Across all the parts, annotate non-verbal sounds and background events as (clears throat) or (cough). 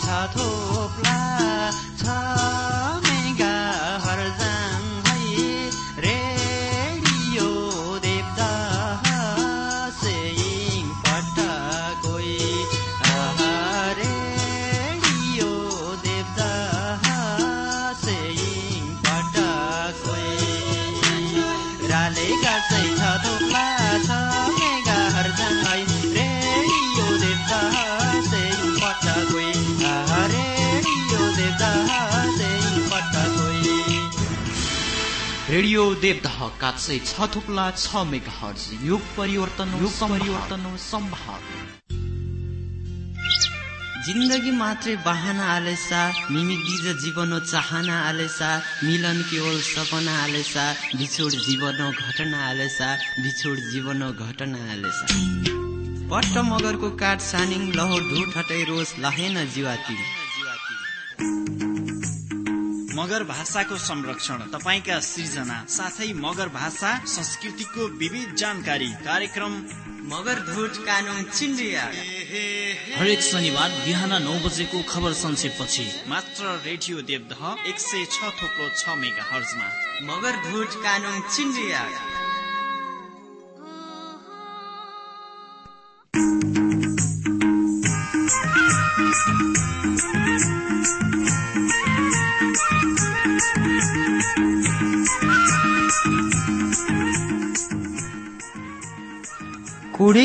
छ थोप्ला रेडियो देवदह कात्सै छ थुप्ला छ मेगा हर्ज युग परिवर्तन युग परिवर्तन सम्भाव। जिन्दगी मात्रै बाहना आलेसा मिमी दिज जीवन चाहना आलेसा मिलन केवल सपना आलेसा बिछोड जीवन घटना आलेसा बिछोड जीवन घटना आलेसा। पट्ट मगरको काठ सानिङ लहो ढुट हटै रोस लहेन जीवाती मगर भाषाको संरक्षण। तपाईँका सृजना साथै मगर भाषा संस्कृतिको विविध जानकारी। कार्यक्रम मगर ढुट कानुन चिन्डिया। हरेक शनिबार बिहान नौ बजेको खबर संक्षेपपछि। मात्र रेडियो देवदह एक सय छ थोप्लो छ मेगा हर्जमा मगर ढुट कानुन चिन्डिया।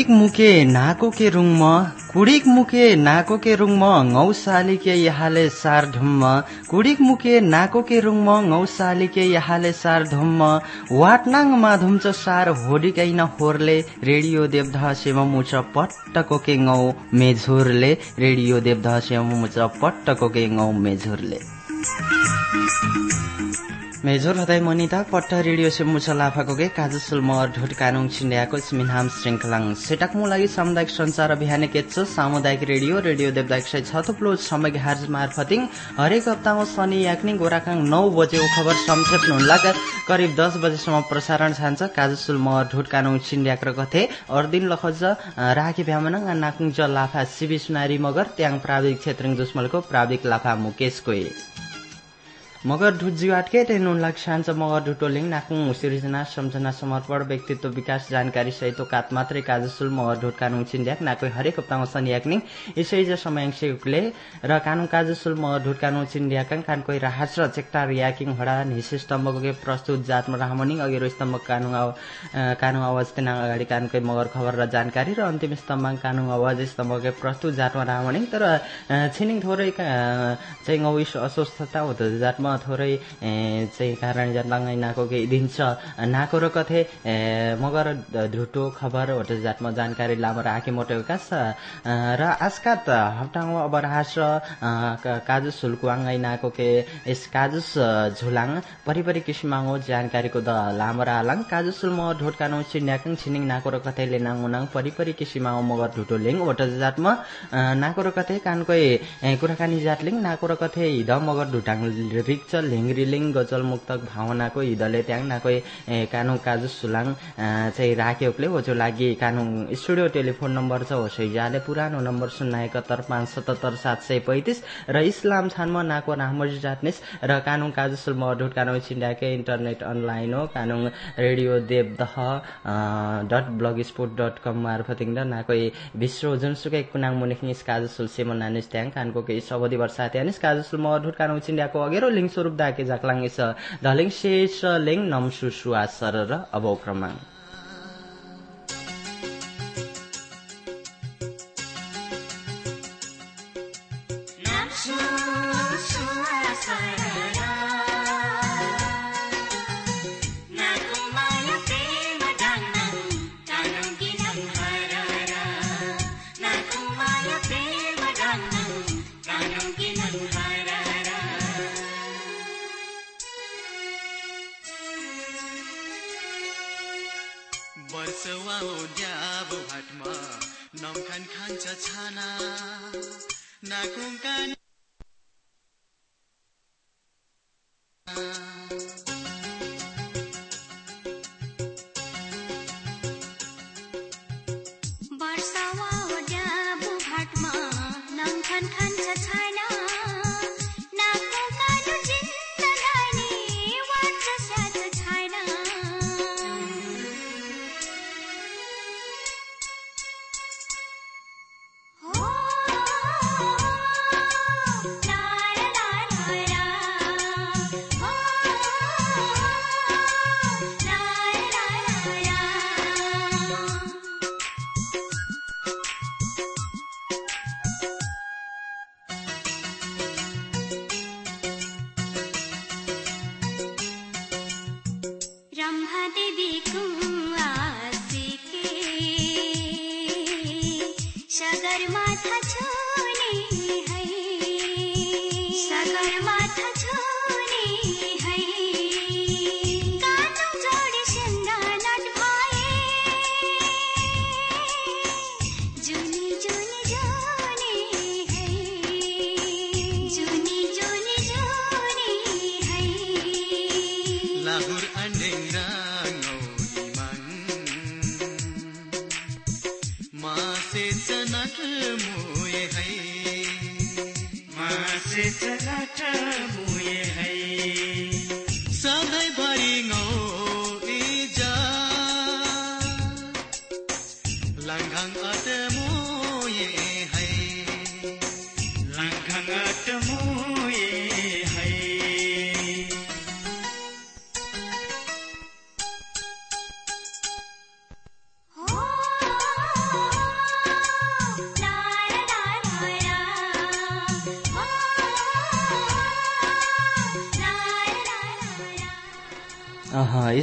कुडिक मुके नाको के रुङम कुडिक मुके नाको के रुङम ngौसाली के यहाले सार ढुम्म। कुडिक मुके नाको के रुङम ngौसाली के यहाले सार धुम्म वाटनाङ माधुम्च सार होडिकैन होरले रेडियो देवधा सेम मुच पट्टको के ngौ मेझुरले रेडियो देवधा सेम मुच पट्टको के ngौ मेझुरले। मेजोर हदाय मनिता पट्ट रेडियो से लाफाको गे काजुसुल म ढोट कानुङ छिन्ड्याको स्मिनहाम श्रृङ्खलाङ सेटाकमु लागि सामुदायिक संचार अभियान केच सामुदायिक रेडियो रेडियो देवदायक सय थुप्लो समय हार्ज मार्फतिङ हरेक हप्तामा शनि याक्नी गोराकाङ नौ बजे खबर संक्षेप करिब दस बजेसम्म प्रसारण छान्छ काजुसुल म ढोट कानुङ छिन्ड्याक र कथे अर्दिन लखज राखी भ्यामनङ नाकुङ लाफा सिबी सुनारी मगर त्याङ प्राविधिक क्षेत्र दुश्मलको प्राविधिक लाफा मुकेश कोइल मगर ढुट जीवाटके टेनुन लाक्सान्छ मगर ढुटोलिङ नाकुङ सिर्जना सम्झना समर्पण व्यक्तित्व विकास जानकारी सहित कात मात्रै काजुसुल मगर ढुट कानुङ छिन्ड्याक नाकोइ हरेक हप्तामा सनियाक्निङ यसै ज समयाङ्सेले र कानुङ काजुसुल मगर ढुट कानुङ छिन्ड्याकाङ राहस र चेक्टा रियाकिङ हडा निसे स्तम्भको प्रस्तुत जातमा राहमनिङ अघिल्लो स्तम्भ कानुङ कानुङ आवाज तेना अगाडि कानकोइ मगर खबर र जानकारी र अन्तिम स्तम्भ कानुङ आवाज स्तम्भकै प्रस्तुत जातमा राहमनिङ तर छिनिङ थोरै चाहिँ गौइस अस्वस्थता हो जातमा थोरै चाहिँ कारण जन्लाङ नाको के दिन्छ नाको र कथे मगर ढुटो खबर होटल जातमा जानकारी लामो राखे मोटो विकास र आजकात हप्ताङ अब रास काजुस सुल्कुवाङ नाको के यस काजुस झुलाङ परिपरि किसिमाङ जानकारीको द लामो रालाङ काजुस म ढोट कानो छिन्याकङ छिनिङ नाको र कथे लेनाङ उनाङ परिपरि किसिमाङ मगर ढुटो लिङ होटल जातमा नाको र कथे कानकै कुराकानी जातलिङ नाको र कथे हिद मगर ढुटाङ लिङ्ग्रिलिङ गजल मुक्तक भावनाको हिदले त्याङ नाकोइ कानु काजु सुलाङ चाहिँ राख्योले हो लागि कानु स्टुडियो टेलिफोन नम्बर छ हो सैजाले पुरानो नम्बर शून्य एकहत्तर पाँच सतहत्तर सात सय पैँतिस र इस्लाम छानमा नाको रामजी जातनिस र कानुङ काजु सुल मडुट कानुङ छिन्डाके इन्टरनेट अनलाइन हो। कानुङ radio Devdaha dot blog sport dot com मार्फत नाकोइ विश्व जुनसुकै कुनाङ मुनिखिनिस काजु सुल सेमन नानिस त्याङ कानको केही सबदी वर्षा त्यानिस काजु सुल मडुट कानुङ छिन्डाको अघेरो लिङ स्वरूप दाके जाक्लाङ इस धलिङ शेष लिङ नम्सु सुवा सर र अबौ क्रमाङ।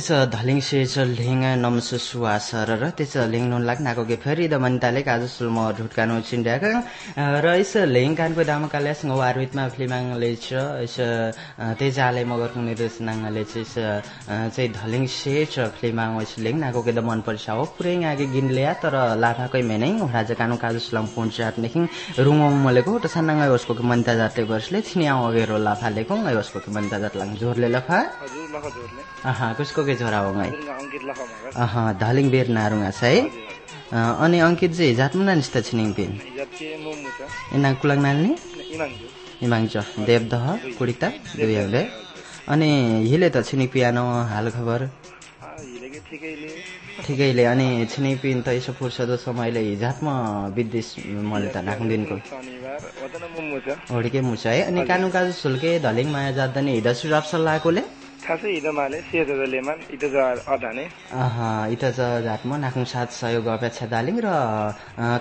इस धलिङ सेच लिङ नमस सुवासर र त्यस लिङ नुन लाग नाको गे फेरि द मन्ताले काजु सुल्म ढुटकानो छिन्ड्याक र इस लिङ कानको दाम काले संग वारमितमा फ्लिमाङ लेच इस तेजाले मगर कुने देश नाङ लेच इस चाहिँ धलिङ सेच फ्लिमाङ इस लिङ नाको गे द मन पर्छ हो पुरै आगे गिन ल्या तर लाभाकै मेनै राजा कानो काजु सुलम पुन जात नेखिङ रुङो मलेको त सानाङ उसको मन्ता जातले वर्षले छिनिया अगेरो लाफालेको उसको मन्ता जात लाङ जोरले लफा। अहा कसको के छोरा हो है। धालिङ बेर नारुङा छ है। अनि अङ्कित चाहिँ जातमा नानिस्ता छिनिङ पिन इनाङ कुलाङ नाल्ने? इमाङ्जु। हिमाङ्च देवदह कुडिता दुईहरूले अनि हिले त छिनिङ पियानो हाल खबर ठिकैले। अनि छिनिङ पिन त यसो फुर्सदो समयले हिजातमा विदेश मैले त नाख्नु दिनको। शनिबार वतन मोमु छ होडीकै मुछ है। अनि कानु काजु सुल्के धलिङ माया जाँदैन हिँड सुझाव सल्लाहकोले? खासै हिँड माले सेजलेमा इत ज अधाने अह इत च झाटमा नाक्नु साथ सहयोग अपेक्षा दालिङ र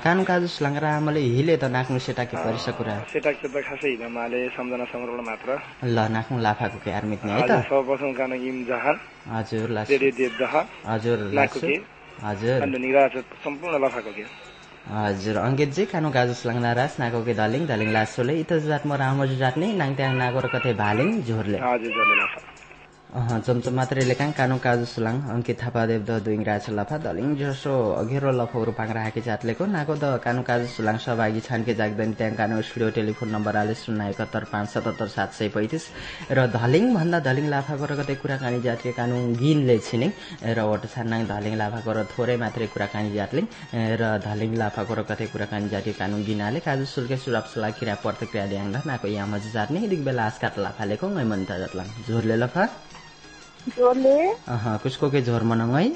कानु काजु सुलाङ आमाले हिले त नाक्नु सेटाके परिस कुरा। सेटाक त खासै हिँड माले सम्झना सङ्ग्रह मात्र। ल नाक्नु लाफाको के आर्मित नि है आज त? सब बसौँ कान इम जहान हजुर लास। हजुर नाकु लासु के? हजुर। अन्त निराज सम्पूर्ण लफाको के? हजुर अङ्कितजी कानु सुलाङ नाराज नाको के दालिङ दालिङ लासोले इत जात म रामोजी जाट्ने नाङ त्याङ नागो र कतै भालिङ झोरले। हजुर चम्चम मात्रै लेखाङ कानु काजु सुलाङ अङ्कित थापा देव दुइङ राछ लफा दलिङ जसो अघेरो लफहरू पाङ राखेको जातलेको नाको द कानु काजु सुलाङ सहभागी छानके जाग्दैन त्यहाँ कानु स्टुडियो टेलिफोन नम्बर आले शून्य एकहत्तर पाँच सतहत्तर सात सय पैँतिस र धलिङ भन्दा धलिङ लाफाको र कतै कुराकानी जातीय कानु गिनले छिनिङ र वट छान्नाङ धलिङ लाफाको र थोरै मात्रै कुराकानी जातलिङ र धलिङ लाफाको र कतै कुराकानी जातीय कानु गिनाले काजु सुल्के सुराप सुला किरा प्रतिक्रिया ल्याङ्दा नाको यामज जात्ने यतिक बेला आस्कात लाफालेको मै मन्ता जातलाङ झोरले लफा अह कसको के झोर मनाउँ है?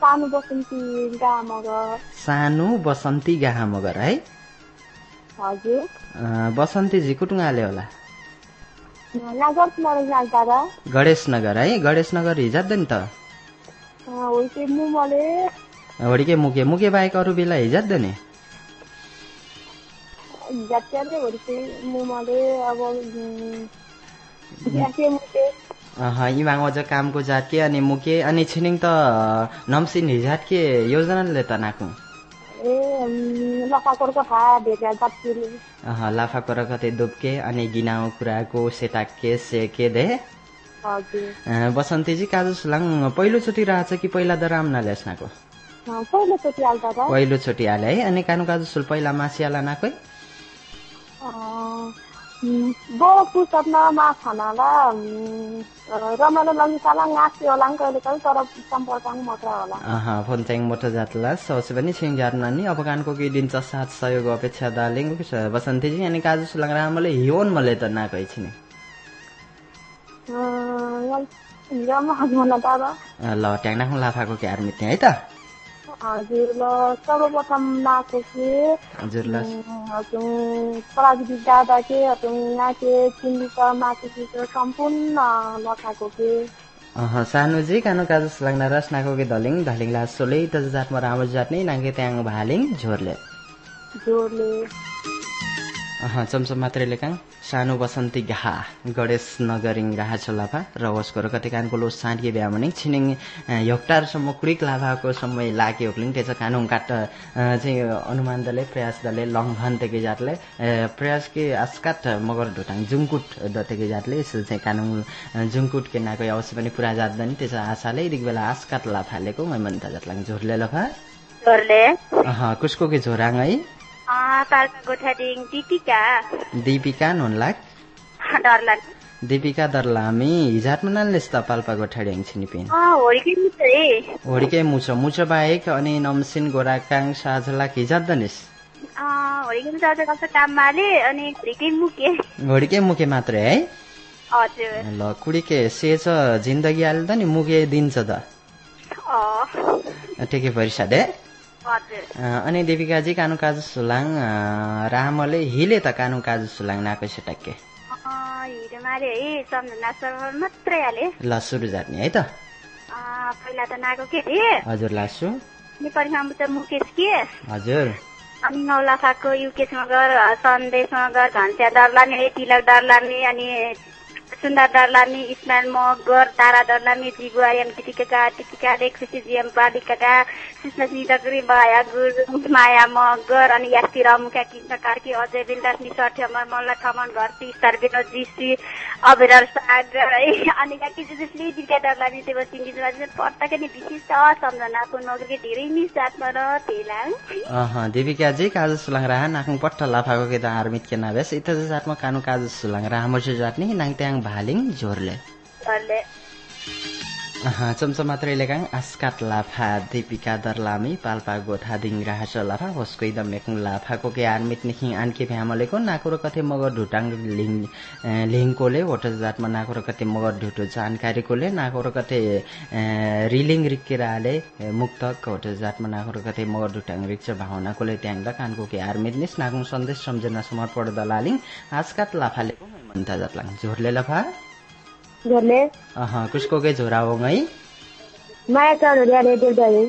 सानो बसन्ती गामग सानो बसन्ती गाहा मगर है? हजुर। बसन्तीजी कुटुङ्गाले होला? गणेश नगर है? गणेश नगर हिजाद्दै नि त होडीके मुके? मुके बाहेक अरू बेला हिजाद्दै नि झट्याले हो चाहिँ मुमले अब इमाङ अझ कामको जात के अनि मुके अनि छिनिङ त नम्सिन हिजात के योजनाले त नाकु? लाफाको र कतै दुब्के अनि गिनाउ कुराको सेताके सेके दे? बसन्तीजी काजु सुलाङ पहिलोचोटि रहेछ कि पहिला त रामनाले नाको पहिलोचोटि हाले है अनि कानु काजु सुल पहिला मासियाला नाकै? बो पुस्तकमा माछानाला रमाइलो लगिसाला गाँसी होला कहिले कहिले तर सम्पर्क मात्र होला। अह, फोन चाहिँ मोटो जातला। सौसे पनि छिङ जात नानी। अब कानको कि दिन साथ सहयोग अपेक्षा दालिङ बसन्तीजी अनि काजु सुलाङ रामले हिवन मले त नाकै छिने हिजोमा हजुर दादा ल ट्याङ लाफाको के आर्मी त्यहाँ है त। हजुर ल सर्वप्रथम नाको के? प्राविधिक दादा के? यहाँ के चिन्डिका माथि सम्पूर्ण लखाको के? अह, सानोजी कानो काजु सुलाङ रस नाको के धलिङ धलिङ ला सोलै त जातमा राम्रो जात नै नाङ्गे त्याङ भालिङ झोरले। जोरले अह, चम्चम मात्रै लेखाङ सानो बसन्ती घा गणेश नगरिङ राहा छ लाभा र वस्को र कति कानको लो साँडिए ब्या भने छिनिङ हेक्टारसम्म कुडिक लाभाको समय लागे होक्लिङ त्यस कानुन काट चाहिँ अनुमान दले प्रयास दले लङ्घन तेके जातले प्रयास के आस्काट मगर ढुटाङ जुङकुट द तेके जातले यसो चाहिँ कानुन जुङकुट के नाको अवश्य पनि पुरा जात्दैन त्यस आशाले यति बेला आस्काट लाफालेको मै मन्ता जातलाङ झोरले लफा झोरले? कुसको के झोराङ है? दिपिका। डरलान। दीपिका दर्लामी हिजाटमा नाल्नेस् त पाल्पा गोठाडी छिनी पिन होरिकै मिस है होडीकै मुछो मुछो बाहेक अनि नमसिन गोराकाङ साझलाक हिजात दनिस मुके होडीकै मुखे। मात्रै है? ल कुडीके सेच जिन्दगी त नि मुखे दिन्छ त। टेके परिसा दे हजुर अनि देविकाजी कानु काजु सुलाङ रामले हिले त कानु काजु सुलाङ नाको सेटक्के। ल सुरु जाट्ने है त? पहिला त नाको के थिए हजुर लासु। मुकेश के? हजुर। अनि नौलाफाको युकेश मगर सन्देश मगर घन्स्या डरलाने तिलक डरलाने अनि सुन्दर डरलाने इस्माइल मगर तारा डरलाने जीगु आर्यन टिटिका टिटिका रेख जिएम पालिकाका कृष्ण डगरी माया गुरुङ माया मगर अनि यास्ती रमुका कृष्ण कार्की अजय बिन्दास निसठ अमर मल्ल ठमन घरती स्टार विनोद जीसी अभिरल सागर है अनि काकी जसले दिका डरलाने त्यो सिङ्गिजमा चाहिँ पत्ताकै नि विशिष्ट सम्झनाको नगरकै धेरै मिस जातमा र अह देविकाजी काजु सुलाङ राहा नाकुङ पट्ट लाफाको के त आर्मित के नाभेस इत जातमा कानु काजु सुलाङ राहा मसु जाट्ने नाङ भालिङ झोरले चम्चा मात्रै लेकाङ आस्काट लाफा दीपिका दरलामी पाल्पा गोठा दिङ राहस लाफा होस्को मेकुङ लाफाको के आर्मित निखिङ आन्के भ्यामलेको नाकुरो कथे मगर ढुटाङ लिङ लिङकोले होटल जातमा नाकुरो कथे मगर ढुटो जानकारीकोले नाकुरो कथे रिलिङ रिक्किराले मुक्तक होटल जातमा नाकुरो कथे मगर ढुटाङ रिक्छ भावनाकोले ट्याङ्दा कानको के आर्मित निस नाकुङ सन्देश सम्झना समर्पण दलालिङ आस्काट लाफालेको मन्ता जातलाङ झोरले लफा झोरले अह कुसको के झोरा हो है माया चौधरी देवदारी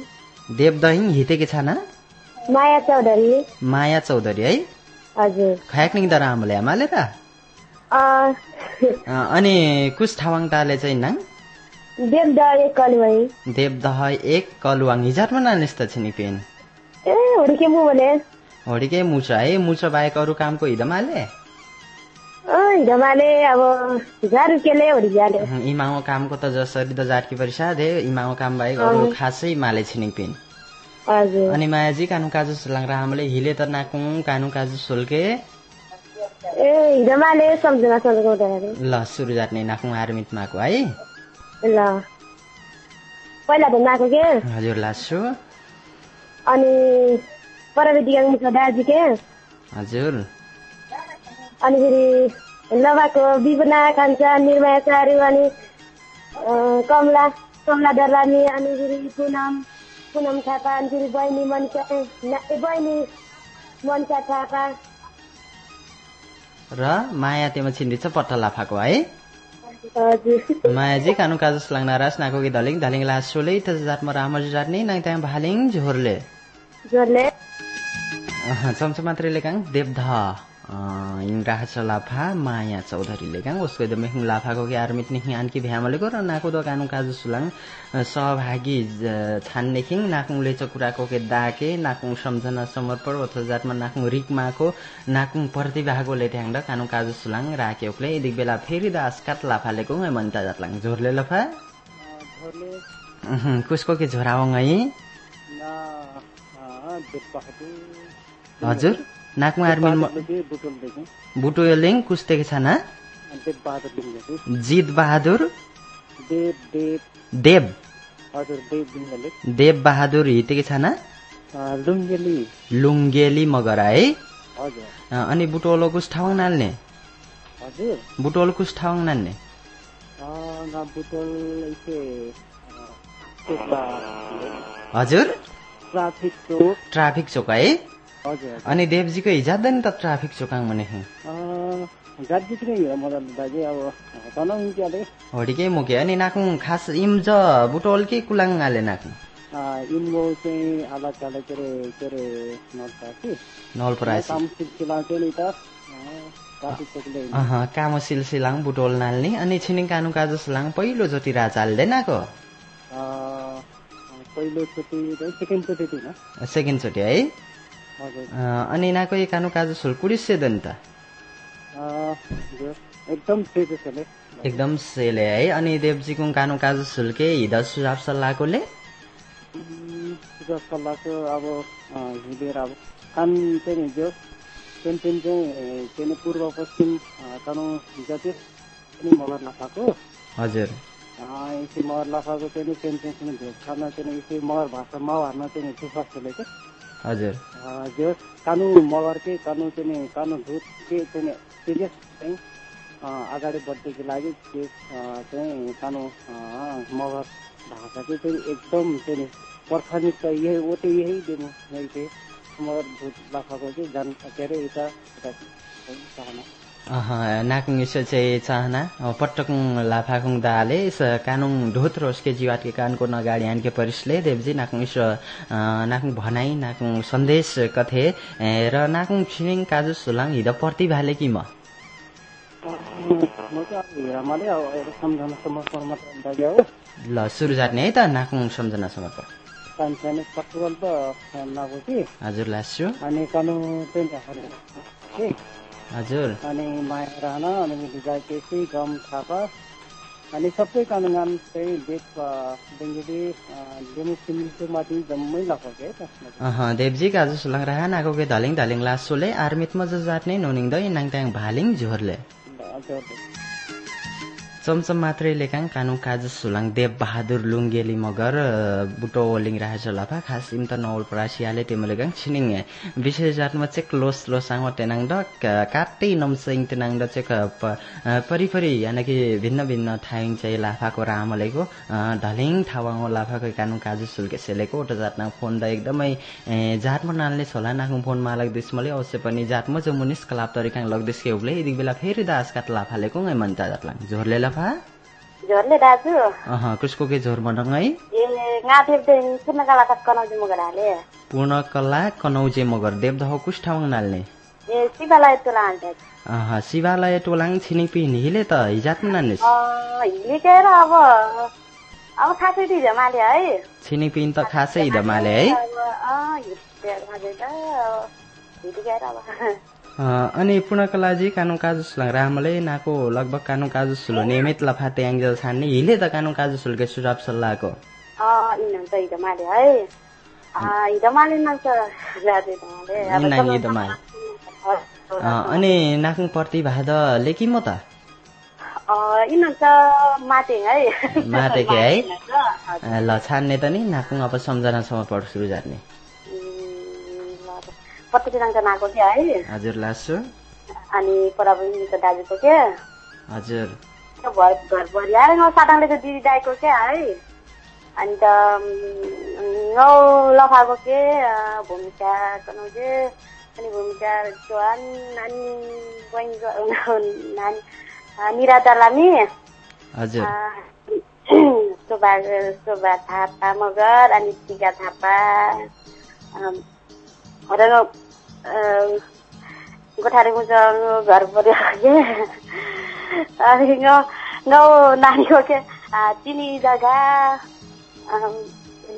देवदहिङ हितेकी छाना माया चौधरी। माया चौधरी है? हजुर। खयाक्निङ द रामले आमाले अँ, अनि कुस ठावाङ ताले चाहिँ नाङ? देवदारी कलवाई। देवदह एक कलुवाङ। हिजाटमा नानिस् त छिनी पेन? ए हुर्के मु भने होडीकै मुछ है? मुछ बाहेक अरू कामको हिदमाले? अब झारु केले इमाको कामको त जसरी त जाटकी परिसा दे काम बाहेक अरू खासै माले छिनी पेन। अनि मायाजी कानु काजु सुलाङ रामले हिले त नाकुङ कानु काजु सुल्के। ए हिजोमाले सम्झना सम्झना हुँदाखेरि ल सुरु जाट्ने नाकुङ आर्मित माको है। ल। पहिला त नाको के? हजुर लासु। अनि प्रविधिका मुख दाजी के? हजुर। अनि फेरि लभाको विपना कान्छा निर्माया चारू अनि कमला कमला दर्लानी अनि फेरि पुनम पुनम थापा अनि फेरि बहिनी मनिषा बहिनी मनिषा थापा। र माया त्यहाँ छिन्दिछ पट्टा लाफाको है? मायाजी कानु काजु सुलाङ नारास नाको कि धलिङ धलिङ लासोले त जातमा रामजी जाट्ने नाङ त्यहाँ भालिङ झोरले। जोरले अह, चम्चा मात्रै लेखाङ देवध। इन्द्राह लाफा माया चौधरी लेखाङ उसको एकदमै हुँ लाफाको कि आर्मित निखिङ आन्की भ्यामलेको र नाको द कानु काजु सुलाङ सहभागी छान्नेखिङ नाकुङ लेचो कुराको के दाके नाकुङ सम्झना समर्पण अथवा जातमा नाकुङ रिकमाको नाकुङ प्रतिभाको लेट्याङ र कानु काजु सुलाङ राखे ओक्ले यति बेला फेरि द आस्काट लाफालेको है मन्ता जातलाङ। झोरले लफा? कुसको के झोराओङ है? हजुर। नाकमा आर्मिन बुटोलिङ कुस्तेको छाना जित बहादुर? देव देव। बहादुर हितेको छाना लुङ्गेली। मगरा है? अनि बुटोलो कुस ठाउँ नाल्ने बुटोल कुस ठाउँ नाल्ने हजुर। ट्राफिक चोक है? अनि देवजीको हिजाद नि त ट्राफिक चौकाङ भने होडीकै मुखे अनि नाकुङ खास इम ज बुटोल के कुलाङ आले नाकुङ इन्भो चाहिँ के नलपरासी काम सिलसिला चाहिँ नि त। काफी चोकले अह कामो सिलसिलाङ बुटोल नाल्ने अनि छिनिङ कानु काजु सुलाङ पहिलोचोटि राजा हाल्दैनको पहिलोचोटि सेकेन्डचोटि है। अनि नाको ये कानु काजु सुल कुडिसेदन त? अँ, जो एकदम एकदम सेले है। अनि देवजीको कानु काजु सुल्के हिँड सुझाव सल्लाहकोले? सुझाव सल्लाहको अब हिँडेर अब कान चाहिँ नि जो पेन्सन चाहिँ के अरे पूर्व पश्चिम अँ, कानु जति पनि मगर लाफाको हजुर। मगर लाफाको चाहिँ नि पेन्सन चाहिँ मगर भाषा माउहारमा चाहिँ सुफास हजुर जो कानु मगरकै कानु चाहिँ कानु धुत के चाहिँ सिरियस चाहिँ अगाडि बढ्दैको लागि त्यो चाहिँ कानु मगर भाषाकै चाहिँ एकदम चाहिँ पर्खानी त यही वो त यही दिनु यही चाहिँ मगर धुत लाफाको चाहिँ जान के अरे चाहिँ चाहना नाकुङ चाहिँ चाहना। अ, पट्टकुङ लाफाकुङ दाले कानुङ ढोत रोसके जीवाटके कानको नगाडी आनके परिसले देवजी नाकुङ इसो नाकुङ भनाइ नाकुङ सन्देश कथे र नाकुङ छिनिङ काजु सुलाङ हिँड पर्ति भाले कि म? ल सुरु जाने है त नाकुङ सम्झना समर्पण। हजुर लास्यो। अनि हजुर। अनि माया राणा अनि मिलिजा केसी गम थापा। अनि सबै कानुगान चाहिँ देश बेङ्गली डेमो सिमिलको माथि जम्मै लगाएको है त अह देवजी काजु सुलाङ राहा नाको के धलिङ धलिङ लासोले आर्मित मज जाट्ने नोनिङ दै नाङताङ भालिङ झोरले हजुर चमचम मात्रै लेखाङ कानु काजु सुलाङ देव बहादुर लुङ्गेली मगर बुटो ओलिङ राखेछ लफा खास इम त नौल परासियाले तेमो लेखाङ छिनिङ विशेष जातमा चाहिँ क्लोस लोसाङ तेनाङ ड काट्टै नम्सिङ तेनाङ ड चाहिँ क- प- अ, परिपरि यानि कि भिन्न भिन्न ठाइङ चाहिँ लाफाको रामलेको ढलिङ ठावाङ लाफाको कानु काजु सुल्के सेलेको ओटो जातनाङ फोन द एकदमै जातमा नाल्ने छोला नाकुङ फोन मालक देशमले अवश्य पनि जातमा जो मुनिस कलाप तरिकाङ लग्देश के उब्ले यति बेला फेरि दास काट लाफालेको है मन्ता जातलाङ। झोरले लाफा झोरले दाजु। अह कसको के झोर मडङ है? ए पूर्णकला कनौजे मगर देवदह कुस ठाउँ नाल्ने। ए शिवालय अह शिवालय टोलाङ छिनिपि हिले त हिजात अब अब खासै ती है। छिनिपिन त खासै है। अँ, त अब। अनि पूर्णकलाजी कानु काजु सुलाङ रामले नाको लगभग कानु काजु सुलो नियमित लफा त्याङ्जेल छान्ने हिले त कानु काजु सुलके सुझाव सल्लाहको। है? अनि नाकुङ प्रतिभाद लेखि म त? अँ, यिनीहरू त माटे है? है? (laughs) ल छान्ने त नि नाकुङ अब सम्झनासम्म पढ सुरु जाने पत्रिका आएको क्या है। हजुर लासो। अनि पराबहिनी त दाजुको क्या। हजुर। घर घरभरि आएर नौ साटाङले त दिदी दाईको क्या है। अनि त नौ लफाको के भूमिका कनाउजे अनि भूमिका चौहान नानी बहिनीको (laughs) नानी अँ, निराता लामी हजुर। (clears throat) शोभा शोभा थापा मगर अनि टिका थापा। अम, गोठारे मुज घर पऱ्यो के अनि नानीको के चिनी जग्गा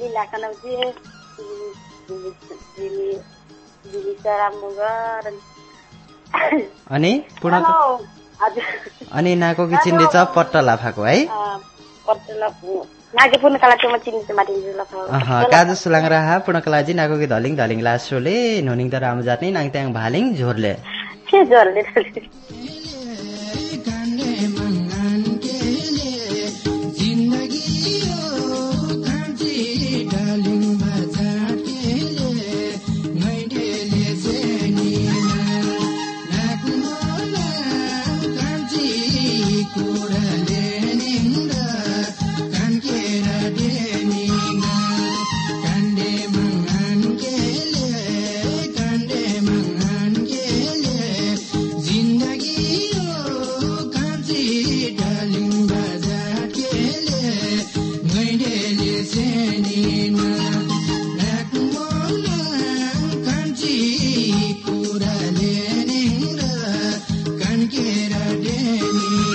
लिला कनौजी अनि- अनि पूर्ण नाको कि छ पट्ट लाफाको है नागे काजु सुलाङ राहा पूर्णकलाजी नाको कि धलिङ धलिङ लासोले नोनिङ त राम जाट्ने नाङत्याङ भालिङ झोरले tera deni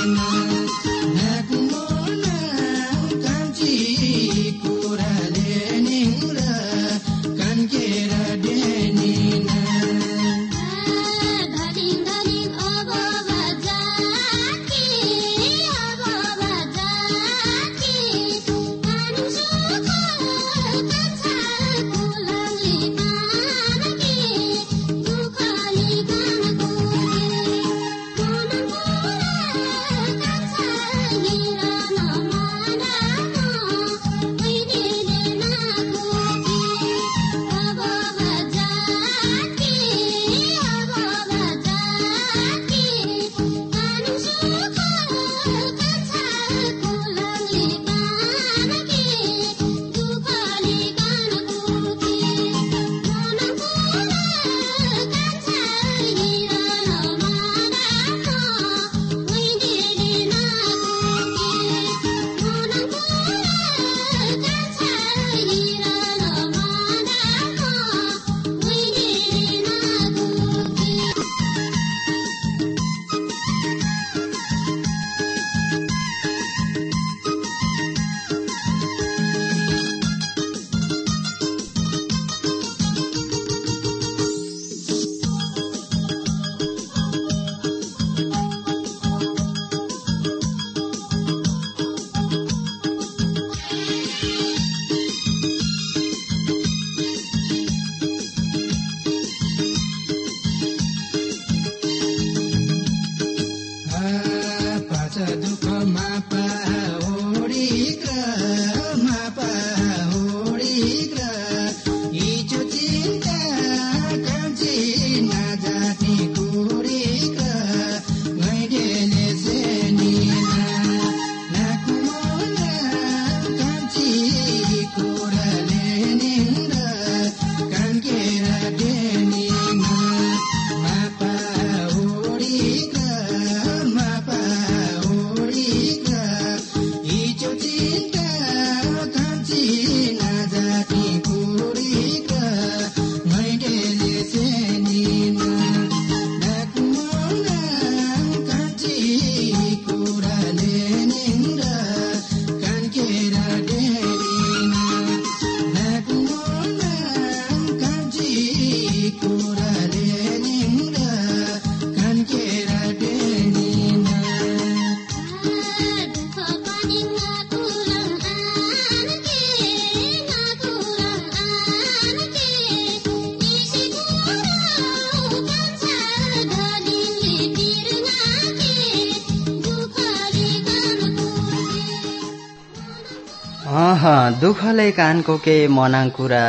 दुःखले कानको के मनाङ कुरा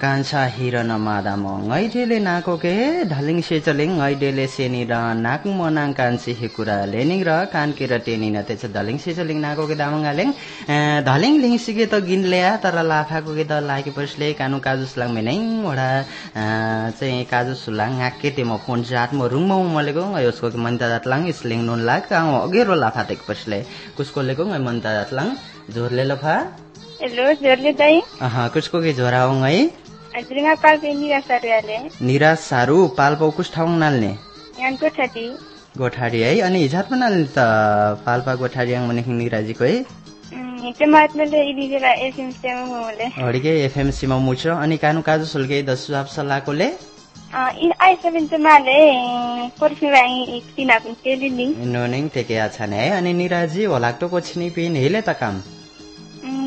कान्छा हिरन मादाम ngैडेले नाको के ढलिङ सेचलिङ ngैडेले सेनी र नाक मनाङ कान्छी कुरा। लेनिङ र कानके र टेनी न तेच ढलिङ सेचलिङ नाको के दामङ्गालेङ धलिङ लिङ सिके त गिन ल्या तर लाफाको के त लाके पछले कानु काजु सुलाङ मेनै वडा। चाहिँ काजु सुलाङ आके ते म फोन जात म रुङ म मलेको यसको के मन जात लाङ इसलिङ नुन लाग अगेरो लाफा पछले कुसको लेको मन जात लाङ झोरले लफा। हेलो जोरले दाई अह कुसको के झोरा हौ है हजुरमा पाल्पे निरासरुवाले निराज सारू पाल्पा कुस ठाउँ नाल्ने गोठाडी है अनि हिजात पो नाल्ने त पाल्पा गोठाडी आङ भनेको निराजीको है एफएम मुछ अनि कानु काजु सुल्के द सुझाव सल्लाहकोले आइसकेन चाहिँ माले पर्सिमा तिना पनि केली नि नोनिङ टेके आछाने है अनि निराजी पिन हिले त काम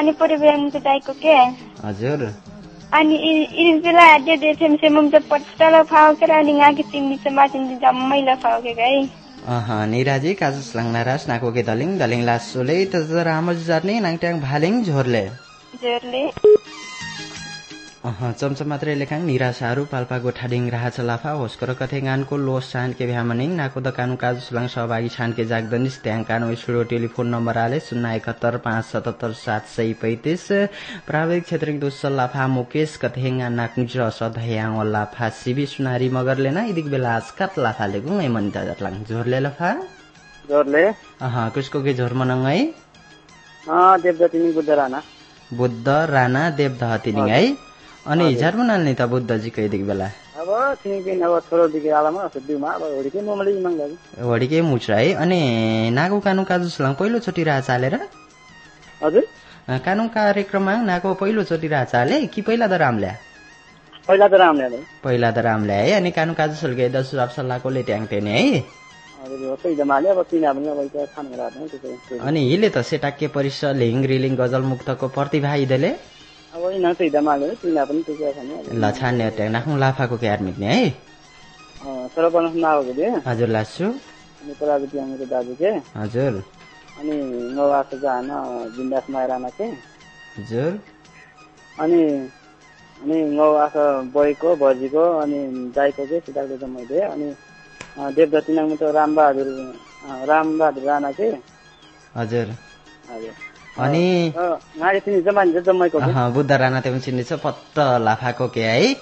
अनि त दाइको के? हजुर। अनि इरिजला दे दे से मुम त पट्टल फाउ के अनि गाकी तिमी चाहिँ माथि जम्मै लफाउ के गई अह निराजी काजु सुलाङ नारास नाको के दलिङ दलिङ लासुले त रामो जाने नाङट्याङ भालिङ झोरले। जोरले अह चम्चा मात्रै लेखाङ निराशाहरू पाल्पा गोठाडिङ राहा लाफा होस्कर कथे गानको लोस छानके भ्यामनिङ नाको द कानु काजु सुलाङ सहभागी छानके जागदनिस त्याङ कानो सुडो टेलिफोन नम्बर आले शून्य एकहत्तर पाँच सतहत्तर सात सय पैँतिस। प्राविधिक क्षेत्रिक दोस्रो लाफा मुकेश कथेङ्गा नाकुज सधयाङ लाफा सिबी सुनारी मगरले न यति बेला आजकात लाफाले गुङै मनिता जटलाङ झोरले लफा। अह कुसको के झोर मनङ है? अँ देवदती नि बुद्ध राणा। बुद्ध राणा देवदह तिलिङ है? अनि हिजोर। बनाल्ने त बुद्धजीको यति बेला। अब छिमेकी अब छोरो दिके आलामा दिउमा अब हुर्के ममले इमाङ लागि वडिकै मुछ है। अनि नागो कानु काजु सुलाङ पहिलोचोटि राह चालेर? हजुर। कानु कार्यक्रममा नागो पहिलोचोटि राह चाले कि पहिला त रामल्या? पहिला त रामले नै। पहिला त रामल्या है। अनि कानु काजु सुल्के दस सुझाव सल्लाहकोले है। हजुर हो। अनि हिले त सेटाके परिस लिङ रिलिङ गजल मुक्तको प्रतिभा इदले ल छान्ने ट्याङ। नाख्नु लाफाको क्यार मिट्ने है? हजुर लासु अनि प्रजापति आमेको दाजु के? हजुर। अनि नौवास जान बिन्दास माइराना के? हजुर। अनि अनि नौवास बहिको भजीको अनि दाईको के? सिधाको जम्मै थिएँ अनि देवदत्ती नाम त रामबहादुर रामबहादुर राणा के? हजुर। हजुर। अनि बुद्ध। राणा त्यो पनि चिन्दैछ पत्त लाफाको के है?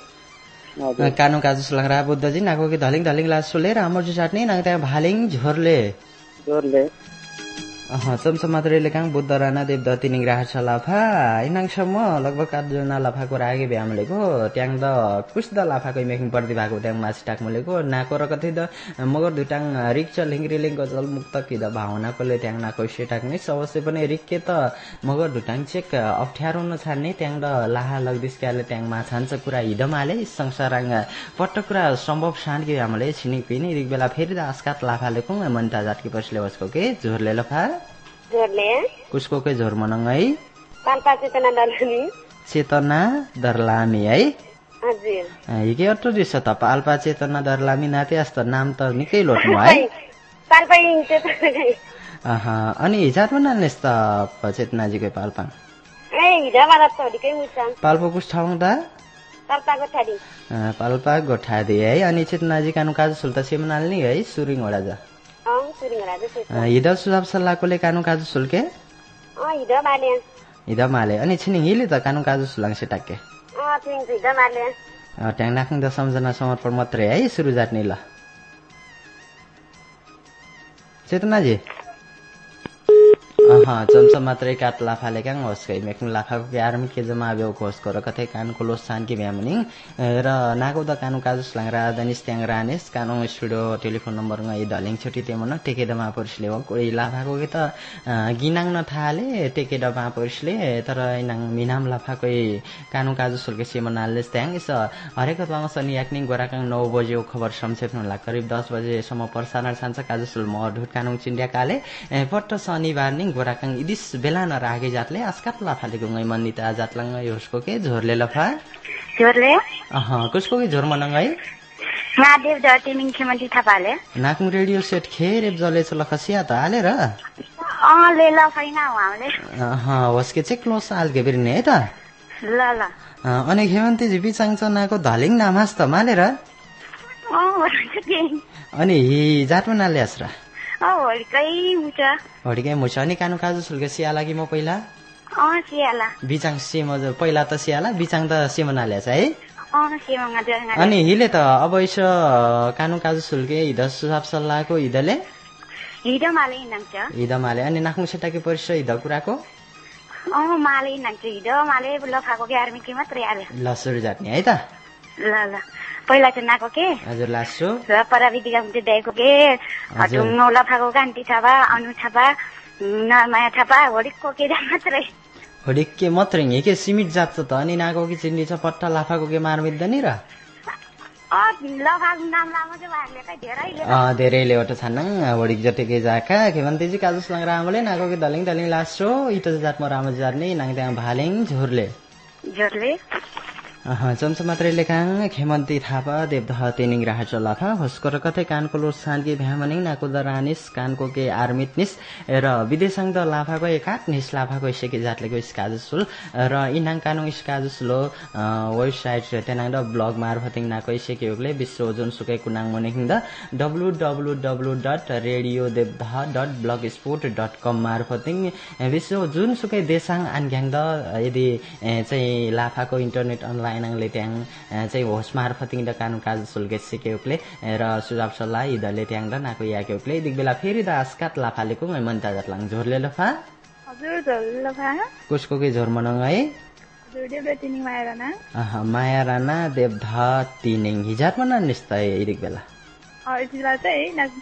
कानु काजु सुलाङ रा बुद्धजी नाको कि धलिङ धलिङ लासुले रामर्जु चाट्ने नाग त्यहाँ भालिङ झोरले। जोरले अह चम्चा मात्रै लेखाङ बुद्ध राणा देवदत्ती निङ राख छ लाफा इनाङसम्म लगभग आठजना लाफाको रागे भ्यामलेको ट्याङ द कुस द लाफाको मेकिङ पर्दी भएको ट्याङ मासी टाक मुलेको नाको र कतै द मगर दुटाङ रिक्च लिङ्ग्री लिङ्ग गजल मुक्त कि द भावनाकोले ट्याङ नाको सेटाक नै अवश्य पनि रिक्के त मगर दुटाङ चेक अप्ठ्यारो नछान्ने ट्याङ द लाहा लग्दिस्क्याले ट्याङ माछान्छ कुरा हिदमाले संसाराङ पट्ट कुरा सम्भव शान्ति हामीले छिनिक पिनी एक बेला फेरि द आस्कात लाफाले कुङ मन्ता जातकी पछले बसको के झोरले लफा कुसको के झोर मनङ है। पाल्पा चेतना दलनी चेतना दरलामी है। हिके अट्टो दिस त? पाल्पा चेतना दरलामी नाते जस्तो नाम त निकै लोट्नु है। अनि हिजात बनाल्नेस् त चेतनाजीकै पाल्पा। पाल्पा कुस ठाउँ त? पाल्पा गोठादी है। अनि चेतनाजी कानु काजु सुल्ता सेमनाल्ने है सुरिङ वडा जा। हिद सुझाव सल्लाहकोले कानु काजु सुल्के? हिजो माले। अनि छिनिङ हिले त कानु काजु सुलाङ सेटाके अँ तिमी हिजो माले। अँ, ट्याङ नाख्ने त सम्झना समर्पण मात्रै है सुरु जाट्ने ल अह चम्चा मात्रै काट लाफाले काङ होस्कै मेक्नु लाफाको के आरम के जमा बेउ खोस्को र कतै कानको लोस सानकी भ्यामनि र नागो द कानु काजु स्लाङ राजधानी स्ट्याङ रानेस कानु स्टुडियो टेलिफोन नम्बर इ धलिङ छोटी तेमन टेके दमा परिसले हो। कोही लाफाको के त गिनाङ न थाले टेके दमा परिसले तर इनाङ मिनाम लाफाको कानु काजु सुल्के सेमन हाल्ले स्ट्याङ हरेक तमा सनि याक्निङ गोराकाङ नौ बजे खबर संक्षेप नुला करिब दस बजेसम्म प्रसारण छान्छ काजु सुल म ढुट चिन्ड्या काले पट्ट शनिबार नि गोराकाङ इदिस बेला न रागे जातले आस्कात लाफाले गुङ्गै मन्दिता जातलङ्ग योसको के झोरले लफा? झोरले? अह कसको के झोर महादेव द टिमिङ खेमन्ती थापाले। नाकुङ रेडियो सेट खेरेब जलेछ लखसिया त हालेर अँ ले ल छैन हो हामीले। अह होस्के चाहिँ क्लोज हाल्के बिर्ने है त? ल ल। अनि खेमन्ती बिचाङ नाको धलिङ नामास त मालेर के? अनि हि जातमा नाल्यास र? होडकै मुछ। अनि कानु काजु सुल्के सिया लागि म पहिला? सियाला। बिचाङ सेम पहिला त सियाला बिचाङ त सेम नाल्यास है? अनि हिले त अब इस कानु काजु सुल्के हिद सुझाव सल्लाहको हिद माले अनि नाख्नु सेटाके परिस हिद कुराको? अँ माले हिँड्छ हिँड माले लफाको के आर्मी के मात्रै आले। लसुर जाट्ने है त? ल ल। पहिला चाहिँ नाको के? हजुर लासो। पराविधिका मुक्ति दिएको के। ढुङ्गो लफाको कान्ति थापा अनु थापा नमाया थापा होडिकको के मात्रै। होडिक्के मात्रै हि के सिमिट जात त। अनि नाको कि चिन्डी छ पट्टा लाफाको के मारमिद्द नि र? चाहिँ धेरैले वटा छानङ होडिक जटेके जाका के भन्तेजी काजु सङ रामले नाको कि दलिङ दलिङ लासो। इट जात म राम जार्ने नाङ त्यहाँ भालेङ झोरले। झोरले। अह, चम्चा मात्रै लेखाङ खेमन्ती थापा देवदह तेनिङ राहा चलाफा होस्कर कथै कानको लोर सान्के भ्यामनिङ नाको रानिस कानको के आर्मित निस र विदेशाङ द लाफाको एकाट निस लाफाको इसेके जातलेको स्काजुसुल र इनाङ कानुङ स्काजुसुलो वेबसाइट तेनाङ द ब्लग मार्फतिङ नाको इसेके उगले विश्व जुन सुकै कुनाङ मुनिङ the W W W dot radio Devdaha dot blog sport dot com मार्फतिङ विश्व जुन सुकै देशाङ आनघ्याङ द यदि चाहिँ लाफाको इन्टरनेट अनलाइन त्यहाँ ए, चाहिँ होस मार्फतिङ द कानु काज सुल्के सिकेउक्ले र सुझाव सल्लाह इदले त्यहाँ द नाको याकेउक्ले। इदिक बेला फेरि द आस्कात लाफालेको मै मन्ता जटलाङ झोरले लफा। हजुर झोरले लफा। कसको के झोर मनङ है? हजुर माया राणा। देवध तिनिङ। हिजात मना निस्ता यति बेला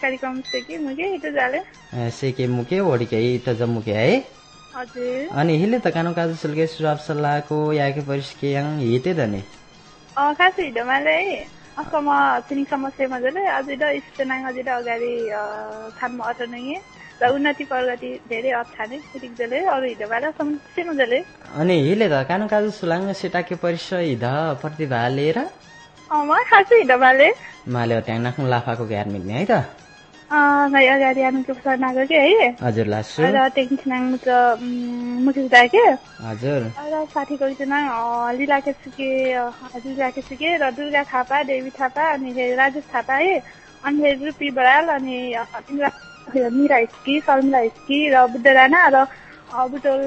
कार्यक्रम सिकेँ मुके हिजो जाले। सेके मुके ओडिके त जमुके है। हजुर अनि हिले त कानु काज सुल्के सुझाव सल्लाहको याके परिस्के याङ हिते दने अँ खास हिँडोमाले है। असम सिनिङ समस्या मजाले अझै त स्टेनाङ अझै त अगाडि खानमा अट नै र उन्नति प्रगति धेरै अप्ठाने सिटिक्जले अरू हिँडोबाट समस्या मजाले। अनि हिले त कानु काजु सुलाङ सेटाके परिस हिध प्रतिभा लिएर? अँ म खासै हिँडोमाले माले। त्यहाँ नाख्नु लाफाको ग्यार मिल्ने है त। खै अगाडि आनुको सर्नाको के है? हजुर लासु र टेक्निसिनाङ मुत्र मुखिदा के? हजुर। र साथीको एकजना लिलाके सुके लिलाके सुके र दुर्गा थापा देवी थापा अनि राजेश थापा है? अनि फेरि रुपी बराल अनि मिरा हिस्की शर्मिला हिस्की र बुद्ध राणा र बुटोल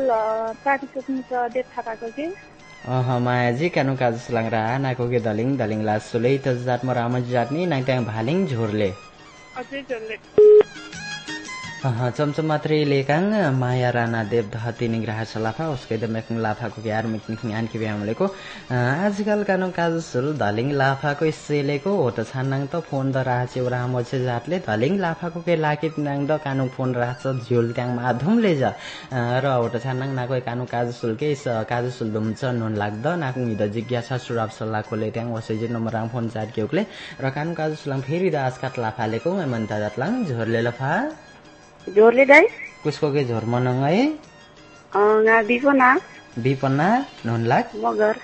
पार्टी चोक्नु देव थापाको के? अह मायाजी कानु काजु सुलाङ रा नाको के दलिङ दलिङ लासुले त जात म राम जाट्ने नाङ त्यहाँ भालिङ झोरले। हजुर जसले अह, चमचम मात्रै लेकाङ माया राणा देव धती निग्रह लाफा उसकै द मेकुङ लाफाको ग्यार मिक्निङ आन्की ब्यामलेको आजकल कानु काजु सुल धलिङ लाफाको सेलेको हो त छान्नाङ त फोन द राचे रामो छे जातले धलिङ लाफाको के लाकित नाङ द कानु फोन राछ झोल ट्याङ माधुमले जा अँ, र हो त छान्नाङ नाको कानु काजु सुल के स काजु सुल दुम्च नुन लाग्द नाकुङ हिद जिज्ञासा सुराब सल्लाहकोले ट्याङ वसैजे नम्बर फोन चाट केउकले र कानु काजु सुलाङ फेरि द आजकाट लाफालेको मन्ता जातलाङ झोरले लफा झोरले दाइ कुसको के झोर मनङ है? बिपना विपन्ना नुनलाग। मगर।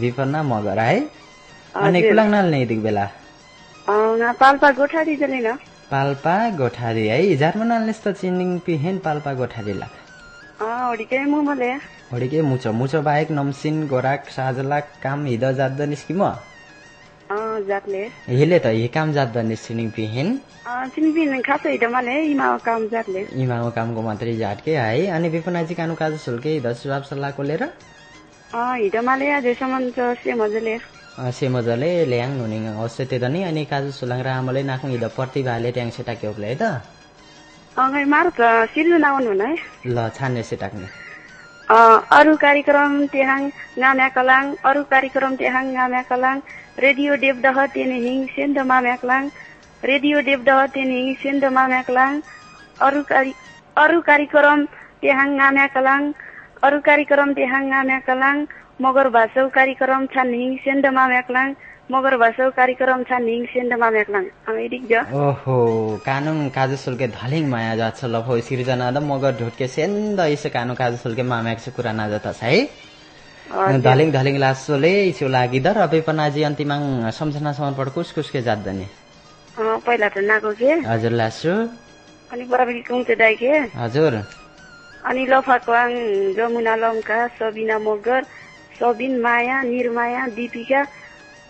विपन्ना मगर है? अनि कुलाङ नाल्ने यतिको बेला? nga पाल्पा गोठारी जले न। पाल्पा गोठारी है? हिजारमा नाल्ने त चिनिङ पिहेन पाल्पा गोठारी लाग होडिकै मुमले। होडिके मुछो मुछो बाहेक नम्सिन गोराक साजलाक काम हिद जाद्द निस्कि म जातले हिले त हि काम जाद्द निस्किनिङ पिहेन। चिनिबिन खासै हिँडोमाले इमा काम जातले इमाको कामको मात्रै है अनि विपनाजी कानु काजु सुल्के सुझाव सल्लाहको लिएर? हिँडोमाले अझैसम्म छ से मजाले। से मजाले ल्याङ नुनिङ अवश्य त अनि काजु सुलाङ हिँड प्रतिभाले ट्याङ सेटा है त? है। ल छान्ने सेटाक्ने अरू कार्यक्रम त्यहाङ गाम्या कलाङ अरू कार्यक्रम त्यहाङ गाम्या कलाङ रेडियो देवदह तेनहिङ सेन्द माम्याकलाङ रेडियो देवदह तेनहिङ सेन्द माम्याकलाङ अरू कार्य अरू कार्यक्रम त्यहाङ गाम्या कलाङ अरू कार्यक्रम त्यहाङ गाम्या कलाङ मगर भाषौ कार्यक्रम छानहिङ सेन्द माम्याकलाङ मगर भाषौ कार्यक्रम छानहिङ अमेरिक ज। ओहो कानुङ काजु सुल्के धलिङ माया जाछ ल फौ सिर्जना द मगर ढुटके सेन्द इसे कानु काजु सुल्के माम्याक छ कुरा नाजता छ है। धलिङ धलिङ लासोले इस्यो लागि द रबे पनाजी अन्तिमाङ सम्झना समर्पण कुस कुसके जाद्दने अ, पहिला त नाको के? हजुर लासु। अनि बराबरी कुम्चे दाइके हजुर। अनि लफाक्वाङ जमुना लङ्का सबिना मगर सबिन माया निर्माया दिपिका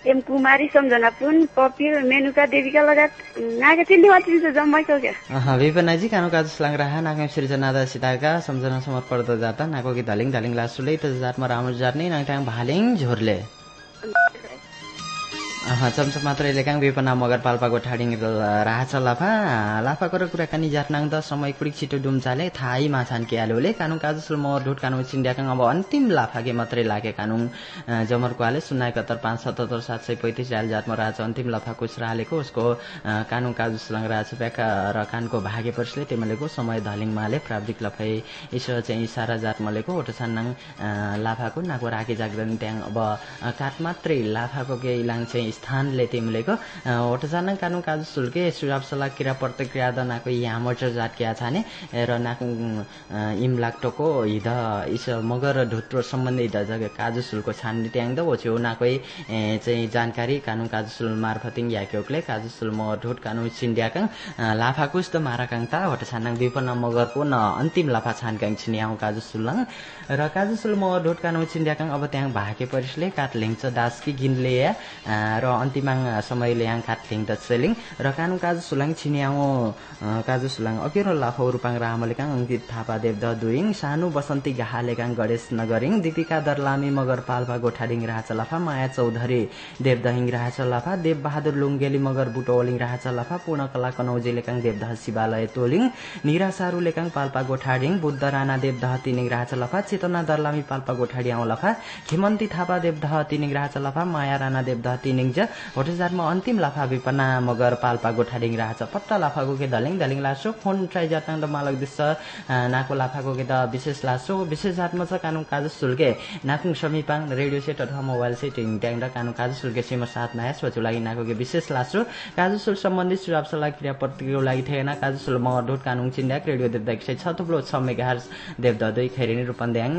एम कुमारी सम्झना पुन कपिल मेनुका देविका लगायत नागा चिन्ने मात्रै त जम्मैको क्या? अहँ, विपनाजी कानु काजु सुलाङ राहा नाकम सिर्जना द सिताका सम्झना समर्पण त जाता नाको कि धलिङ धलिङ लासुले त जातमा राम्रो जाट्ने नाङटाङ भालिङ झोरले। चम्चा मात्रै लेकाङ विपना मगर पाल्पा गोठाडिङ राछ लाफा लाफाको र कुराकानी जाटनाङ द समय कुडिक छिटो डुम्चाले थाई माछान के आलोले कानुङ काजु सुल मगर ढुट कानुङ चिन्ड्याकाङ अब अन्तिम लाफाके मात्रै लागे कानुङ अ, जमरको हाले शून्य एकहत्तर पाँच सतहत्तर सात सय पैँतिस डाल जातमा राछ अन्तिम लाफा कुस रालेको उसको अ, कानुङ काजु सुलङ राछ प्याका र कानको भागे पर्सले टेमलेको समय धलिङ माले प्राविधिक लफै इसो चाहिँ इसारा जात मलेको ओटो छान्नाङ अ, लाफाको नाको राखे जाग्दैन त्याङ अब काठ मात्रै लाफाको के इलाङ चाहिँ स्थानले तिमीलेको ओटो छान्नाङ कानुङ काजु सुल्के सुझाव सल्लाह क्रिया प्रतिक्रिया द नाको यामर्च जात क्या छाने र नाकु इम लाग्टोको हिद इस मगर ढुत्रो सम्बन्धी हिद जग काजु सुलको छान्ने ट्याङ द ओछ्यो नाकै चाहिँ जानकारी कानुङ काजु सुल मार्फतिङ याक्योकले काजु सुल म ढुट कानुङ सिन्ड्याकाङ लाफाकुस त माराकाङ ता होट छानाङ विपन्न मगरको न अन्तिम लाफा छानकाङ छिन्याउ काजु सुलङ र काजु सुल म ढुट कानुङ सिन्ड्याकाङ अब त्यहाँ भाके परिसले काट दासकी गिनले र अन्तिमाङ समयले यहाँ काट लिङ त सेलिङ र कानु काजु सुलाङ छिन्याउ अ, काजु सुलाङ अकेरो लाफा रूपाङ रामलेकाङ अङ्कित थापा देवद दुइङ सानु बसन्ती गाहालेकाङ गणेश नगरिङ दीपिका दरलामी मगर पाल्पा गोठाडिङ राछ लाफा माया चौधरी देवदहिङ राछ लाफा देवबहादुर लुङ्गेली मगर बुटोलिङ राछ लाफा पूर्णकला कनौजी लेकाङ देवदह शिवालय तोलिङ निरा सारू लेकाङ पाल्पा गोठाडिङ बुद्ध राणा देवदह तिनिङ राछ लफा चेतना दरलामी पाल्पा गोठाडी आउँ लफा खेमन्ती थापा देवदह तिनिङ राछ लफा माया राणा देवदह तिनिङ ज होटेजारमा अन्तिम लाफा विपना मगर पाल्पा गोठाडिङ राछ पट्टा लाफाको के दलिङ दलिङ लासो फोन ट्राई जाताङ मालक दिस नाको लाफाको के द विशेष लासो विशेष जातमा छ कानु काजु सुल्के। नाकुङ समीपाङ रेडियो सेट अथवा मोबाइल सेट ट्याङ र कानु काजु सुल्के सीमा साथ नयाँ सोचु लागि नाको विशेष लासो। काजु सुल सम्बन्धी सुझाव सल्लाह क्रिया प्रतिक्रियाको लागि थिएन काजु सुल मगर ढोट कानुङ चिन्ड्याक रेडियो देवदा एक सय छ थुप्रो छ देवदा दुई खैरेनी रूपन्द्याङ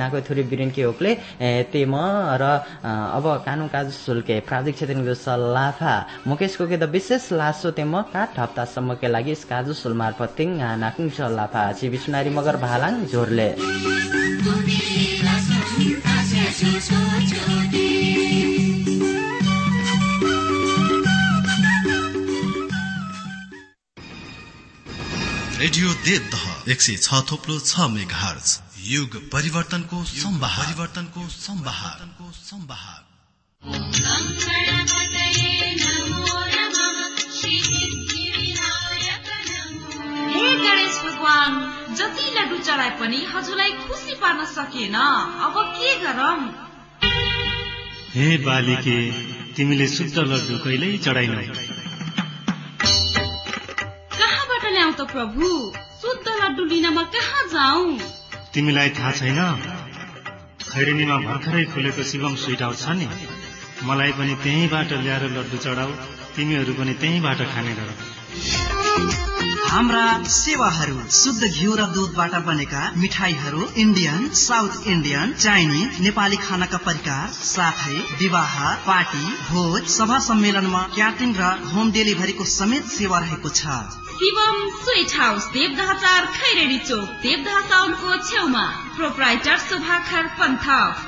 नाको थुरी बिरेन के होकले तेम र अब कानु काजु सुल्के प्राविधिक क्षेत्र सल्लाफा मुकेशको के द विशेष लासो तेम काठ हप्तासम्मका लागि यस काजु सुल मार्फत तिङ नाकुङ सल्लाफा ची विष्णुनारी मगर भालाङ झोरले। रेडियो देवदह एक सय छ थोप्लो छ मेगा हर्ज युग परिवर्तनको सम्वाह परिवर्तनको गणेश भगवान जति लड्डु चढाए पनि हजुरलाई खुसी पार्न सकिएन। अब के गरौँ? हे बालिके तिमीले शुद्ध लड्डु कहिल्यै चढाइनौ। कहाँबाट ल्याउँ त प्रभु? शुद्ध लड्डु लिन म कहाँ जाउँ? तिमीलाई थाहा छैन? खैरेनीमा भर्खरै खुलेको शिवम स्विट हाउस छ नि। मलाई पनि त्यहीँबाट ल्याएर लड्डु चढाऊ तिमीहरू पनि त्यहीँबाट खाने गर हाम्रा सेवाहरू शुद्ध घिउ र दुधबाट बनेका मिठाईहरू Indian south Indian Chinese Nepali खानाका परिकार साथै विवाह पार्टी भोज सभा सम्मेलनमा क्याटरिङ र होम डेलिभरीको समेत सेवा रहेको छ। शिवम स्वीट हाउस देवदह चार खैरेडी चोक देवदह टाउनको छेउमा। प्रोपराइटर शोभाखर पन्थ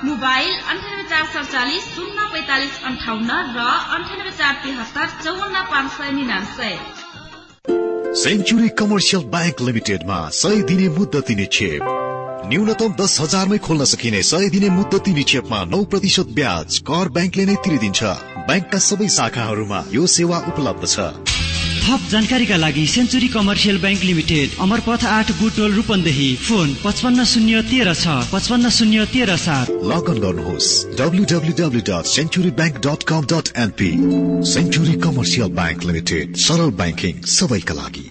मोबाइल अन्ठानब्बे चार सडचालिस शून्य पैतालिस अन्ठाउन्न र अन्ठानब्बे चार तिहत्तर चौवन्न पाँच सय निनान्सय सेन्चुरी कमर्सियल ब्याङ्क लिमिटेडमा सय दिने मुद्दती निक्षेप न्यूनतम दस हजारमै खोल्न सकिने सय दिने मुद्दती निक्षेपमा नौ प्रतिशत ब्याज कर ब्याङ्कले नै तिरिदिन्छ। ब्याङ्कका सबै शाखाहरूमा यो सेवा उपलब्ध छ। थप जानकारीका लागि century commercial bank limited Amarpath आठ बुटोल रूपन्देही। फोन पचपन्न शून्य तेह्र छ पचपन्न शून्य तेह्र सात। लगन गर्नुहोस्। www.centurybank.com.np century commercial bank limited सरल ब्याङ्किङ सबैका लागि।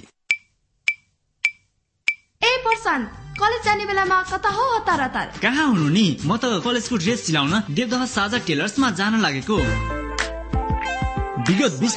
ए पर्सन कलेज जाने बेलामा कता हो हतार हतार कहाँ हुनु नि? म त कलेजको ड्रेस सिलाउन देवदह साझा टेलर्समा जान लागेको। विगत बिस